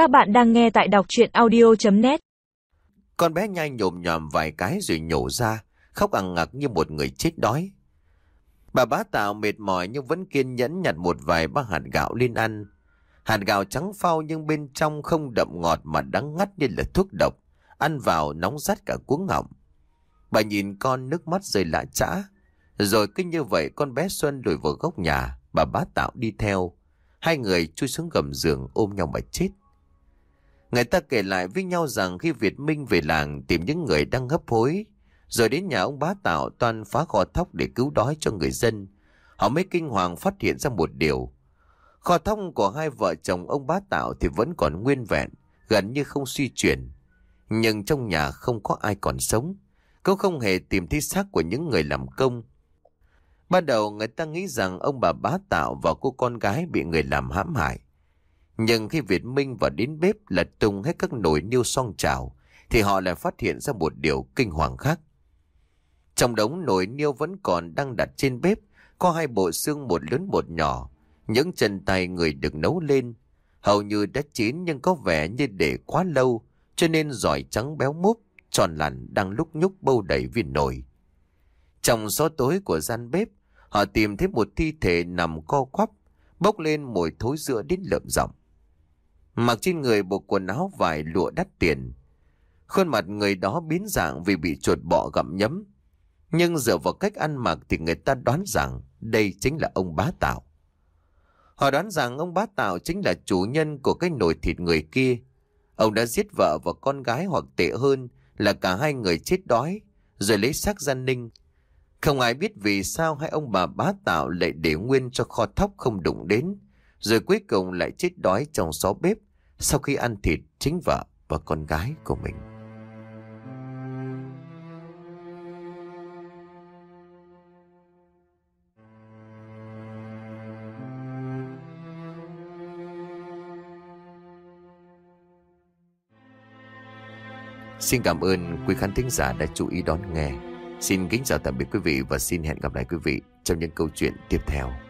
Các bạn đang nghe tại đọc chuyện audio.net Con bé nhai nhồm nhòm vài cái rồi nhổ ra, khóc ăn ngặc như một người chết đói. Bà bá tạo mệt mỏi nhưng vẫn kiên nhẫn nhặt một vài bát hạt gạo lên ăn. Hạt gạo trắng phau nhưng bên trong không đậm ngọt mà đắng ngắt như là thuốc độc. Ăn vào nóng rát cả cuống họng. Bà nhìn con nước mắt rơi lạ chã. Rồi cứ như vậy con bé Xuân lùi vào góc nhà, bà bá tạo đi theo. Hai người chui xuống gầm giường ôm nhau mà chết. Người ta kể lại với nhau rằng khi Việt Minh về làng tìm những người đang hấp hối, rồi đến nhà ông bá tạo toàn phá kho thóc để cứu đói cho người dân. Họ mới kinh hoàng phát hiện ra một điều. Kho thóc của hai vợ chồng ông bá tạo thì vẫn còn nguyên vẹn, gần như không suy chuyển. Nhưng trong nhà không có ai còn sống. Cũng không hề tìm thấy xác của những người làm công. Ban đầu người ta nghĩ rằng ông bà bá tạo và cô con gái bị người làm hãm hại. Nhưng khi Việt Minh vào đến bếp lật tung hết các nồi niêu song chảo, thì họ lại phát hiện ra một điều kinh hoàng khác. Trong đống nồi niêu vẫn còn đang đặt trên bếp, có hai bộ xương một lớn một nhỏ, những chân tay người được nấu lên. Hầu như đã chín nhưng có vẻ như để quá lâu, cho nên giỏi trắng béo múp, tròn lằn đang lúc nhúc bâu đầy viên nồi. Trong gió tối của gian bếp, họ tìm thấy một thi thể nằm co quắp, bốc lên mùi thối rữa đến lợm giọng. Mặc trên người bộ quần áo vải lụa đắt tiền. Khuôn mặt người đó biến dạng vì bị chuột bọ gặm nhấm. Nhưng dựa vào cách ăn mặc thì người ta đoán rằng đây chính là ông bá tạo. Họ đoán rằng ông bá tạo chính là chủ nhân của cái nồi thịt người kia. Ông đã giết vợ và con gái hoặc tệ hơn là cả hai người chết đói, rồi lấy xác gian ninh. Không ai biết vì sao hai ông bà bá tạo lại để nguyên cho kho thóc không đụng đến, rồi cuối cùng lại chết đói trong xó bếp sau khi ăn thịt chính vợ và con gái của mình. Xin cảm ơn quý khán thính giả đã chú ý đón nghe. Xin kính chào tạm biệt quý vị và xin hẹn gặp lại quý vị trong những câu chuyện tiếp theo.